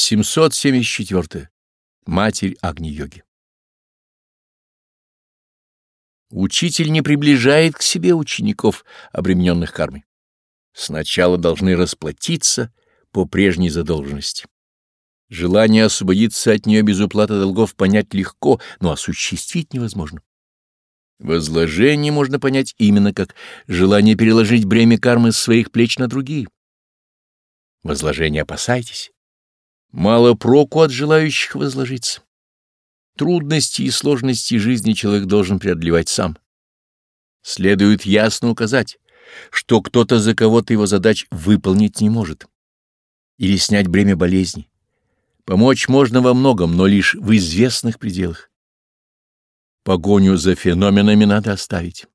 774. Матерь Агни-йоги Учитель не приближает к себе учеников, обремененных кармой. Сначала должны расплатиться по прежней задолженности. Желание освободиться от нее без уплаты долгов понять легко, но осуществить невозможно. Возложение можно понять именно как желание переложить бремя кармы с своих плеч на другие. Возложение опасайтесь. Мало проку от желающих возложиться. Трудности и сложности жизни человек должен преодолевать сам. Следует ясно указать, что кто-то за кого-то его задач выполнить не может. Или снять бремя болезни. Помочь можно во многом, но лишь в известных пределах. Погоню за феноменами надо оставить.